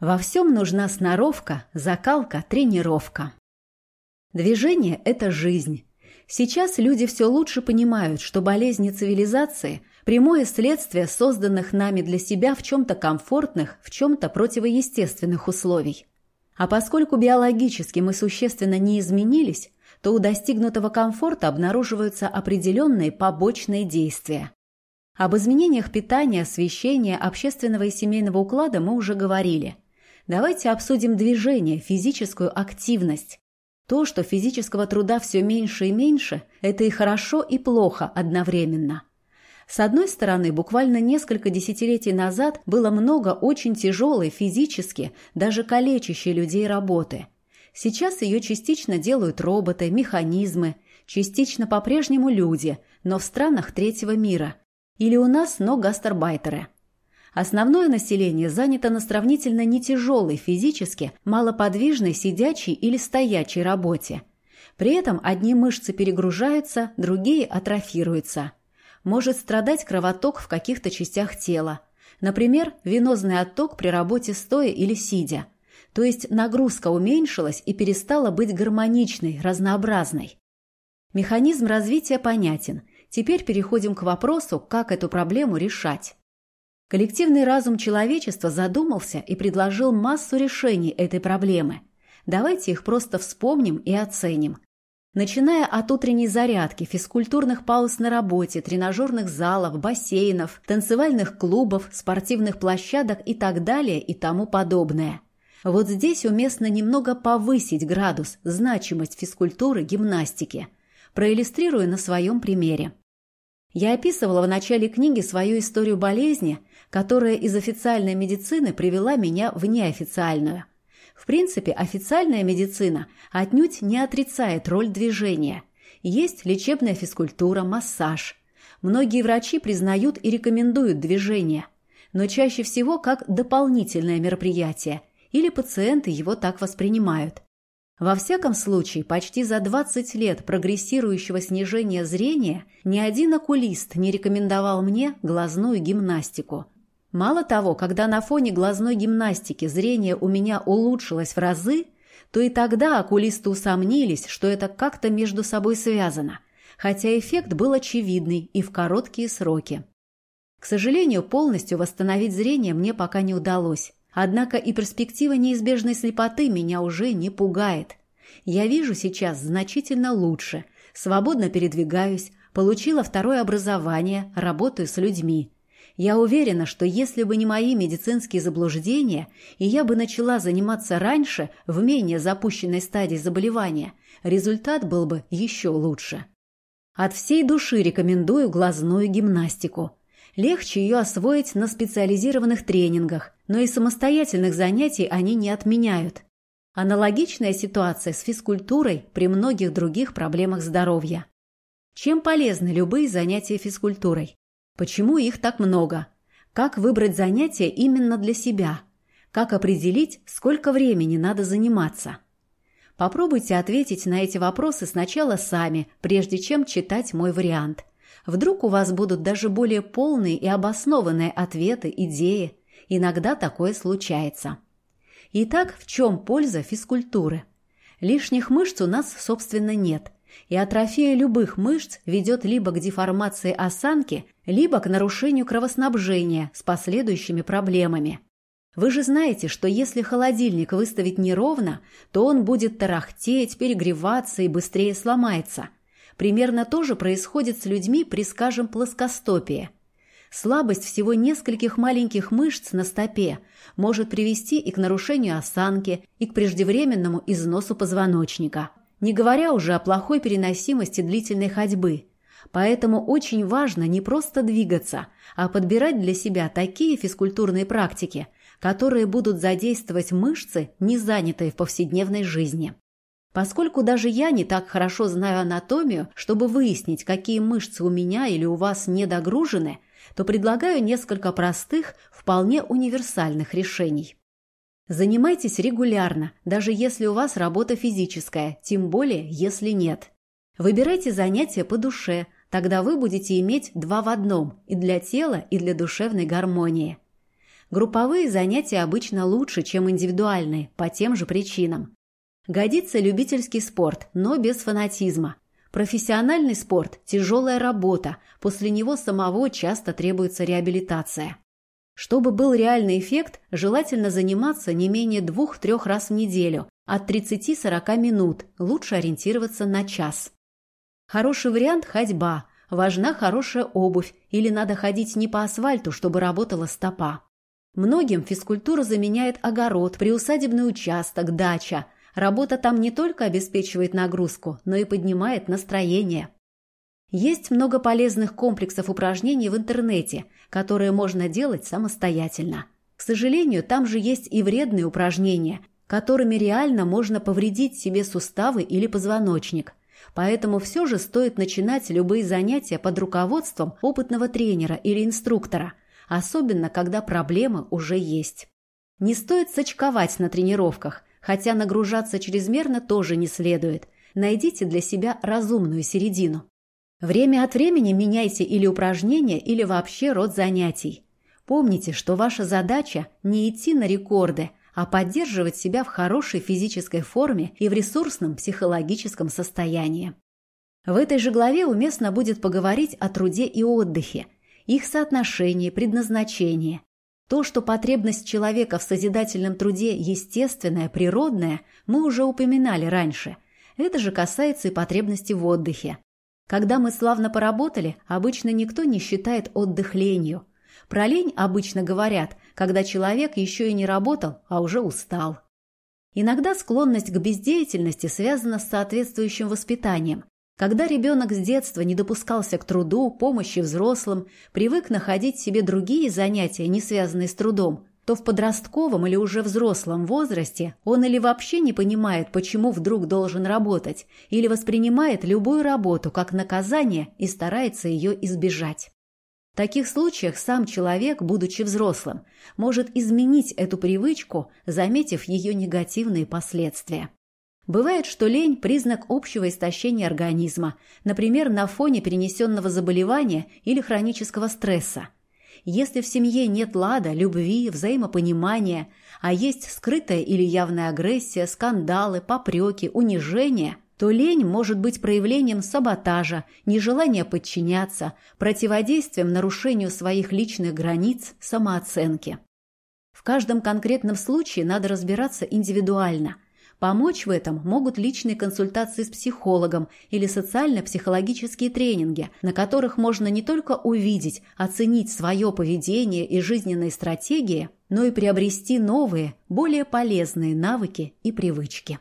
Во всем нужна сноровка, закалка, тренировка. Движение – это жизнь. Сейчас люди все лучше понимают, что болезни цивилизации – прямое следствие созданных нами для себя в чем-то комфортных, в чем-то противоестественных условий. А поскольку биологически мы существенно не изменились, то у достигнутого комфорта обнаруживаются определенные побочные действия. Об изменениях питания, освещения, общественного и семейного уклада мы уже говорили. Давайте обсудим движение, физическую активность. То, что физического труда все меньше и меньше, это и хорошо, и плохо одновременно. С одной стороны, буквально несколько десятилетий назад было много очень тяжелой физически, даже калечащей людей работы. Сейчас ее частично делают роботы, механизмы, частично по-прежнему люди, но в странах третьего мира. Или у нас, но гастарбайтеры. Основное население занято на сравнительно нетяжелой физически, малоподвижной сидячей или стоячей работе. При этом одни мышцы перегружаются, другие атрофируются. Может страдать кровоток в каких-то частях тела. Например, венозный отток при работе стоя или сидя. То есть нагрузка уменьшилась и перестала быть гармоничной, разнообразной. Механизм развития понятен. Теперь переходим к вопросу, как эту проблему решать. Коллективный разум человечества задумался и предложил массу решений этой проблемы. Давайте их просто вспомним и оценим. Начиная от утренней зарядки, физкультурных пауз на работе, тренажерных залов, бассейнов, танцевальных клубов, спортивных площадок и так далее и тому подобное. Вот здесь уместно немного повысить градус, значимость физкультуры, гимнастики. Проиллюстрирую на своем примере. Я описывала в начале книги свою историю болезни, которая из официальной медицины привела меня в неофициальную. В принципе, официальная медицина отнюдь не отрицает роль движения. Есть лечебная физкультура, массаж. Многие врачи признают и рекомендуют движение, но чаще всего как дополнительное мероприятие, или пациенты его так воспринимают. Во всяком случае, почти за 20 лет прогрессирующего снижения зрения ни один окулист не рекомендовал мне глазную гимнастику. Мало того, когда на фоне глазной гимнастики зрение у меня улучшилось в разы, то и тогда окулисты усомнились, что это как-то между собой связано, хотя эффект был очевидный и в короткие сроки. К сожалению, полностью восстановить зрение мне пока не удалось. Однако и перспектива неизбежной слепоты меня уже не пугает. Я вижу сейчас значительно лучше, свободно передвигаюсь, получила второе образование, работаю с людьми. Я уверена, что если бы не мои медицинские заблуждения, и я бы начала заниматься раньше, в менее запущенной стадии заболевания, результат был бы еще лучше. От всей души рекомендую глазную гимнастику. Легче ее освоить на специализированных тренингах, но и самостоятельных занятий они не отменяют. Аналогичная ситуация с физкультурой при многих других проблемах здоровья. Чем полезны любые занятия физкультурой? Почему их так много? Как выбрать занятие именно для себя? Как определить, сколько времени надо заниматься? Попробуйте ответить на эти вопросы сначала сами, прежде чем читать мой вариант – Вдруг у вас будут даже более полные и обоснованные ответы, идеи. Иногда такое случается. Итак, в чем польза физкультуры? Лишних мышц у нас, собственно, нет. И атрофия любых мышц ведет либо к деформации осанки, либо к нарушению кровоснабжения с последующими проблемами. Вы же знаете, что если холодильник выставить неровно, то он будет тарахтеть, перегреваться и быстрее сломается – Примерно то же происходит с людьми при, скажем, плоскостопии. Слабость всего нескольких маленьких мышц на стопе может привести и к нарушению осанки, и к преждевременному износу позвоночника. Не говоря уже о плохой переносимости длительной ходьбы. Поэтому очень важно не просто двигаться, а подбирать для себя такие физкультурные практики, которые будут задействовать мышцы, не занятые в повседневной жизни. Поскольку даже я не так хорошо знаю анатомию, чтобы выяснить, какие мышцы у меня или у вас недогружены, то предлагаю несколько простых, вполне универсальных решений. Занимайтесь регулярно, даже если у вас работа физическая, тем более, если нет. Выбирайте занятия по душе, тогда вы будете иметь два в одном – и для тела, и для душевной гармонии. Групповые занятия обычно лучше, чем индивидуальные, по тем же причинам. Годится любительский спорт, но без фанатизма. Профессиональный спорт – тяжелая работа, после него самого часто требуется реабилитация. Чтобы был реальный эффект, желательно заниматься не менее двух-трех раз в неделю, от 30-40 минут, лучше ориентироваться на час. Хороший вариант – ходьба. Важна хорошая обувь или надо ходить не по асфальту, чтобы работала стопа. Многим физкультура заменяет огород, приусадебный участок, дача. Работа там не только обеспечивает нагрузку, но и поднимает настроение. Есть много полезных комплексов упражнений в интернете, которые можно делать самостоятельно. К сожалению, там же есть и вредные упражнения, которыми реально можно повредить себе суставы или позвоночник. Поэтому все же стоит начинать любые занятия под руководством опытного тренера или инструктора, особенно когда проблемы уже есть. Не стоит сочковать на тренировках, хотя нагружаться чрезмерно тоже не следует. Найдите для себя разумную середину. Время от времени меняйте или упражнения, или вообще род занятий. Помните, что ваша задача не идти на рекорды, а поддерживать себя в хорошей физической форме и в ресурсном психологическом состоянии. В этой же главе уместно будет поговорить о труде и отдыхе, их соотношении, предназначении. То, что потребность человека в созидательном труде естественная, природная, мы уже упоминали раньше. Это же касается и потребности в отдыхе. Когда мы славно поработали, обычно никто не считает отдых ленью. Про лень обычно говорят, когда человек еще и не работал, а уже устал. Иногда склонность к бездеятельности связана с соответствующим воспитанием. Когда ребенок с детства не допускался к труду, помощи взрослым, привык находить себе другие занятия, не связанные с трудом, то в подростковом или уже взрослом возрасте он или вообще не понимает, почему вдруг должен работать, или воспринимает любую работу как наказание и старается ее избежать. В таких случаях сам человек, будучи взрослым, может изменить эту привычку, заметив ее негативные последствия. Бывает, что лень – признак общего истощения организма, например, на фоне перенесенного заболевания или хронического стресса. Если в семье нет лада, любви, взаимопонимания, а есть скрытая или явная агрессия, скандалы, попреки, унижение, то лень может быть проявлением саботажа, нежелания подчиняться, противодействием нарушению своих личных границ, самооценки. В каждом конкретном случае надо разбираться индивидуально – Помочь в этом могут личные консультации с психологом или социально-психологические тренинги, на которых можно не только увидеть, оценить свое поведение и жизненные стратегии, но и приобрести новые, более полезные навыки и привычки.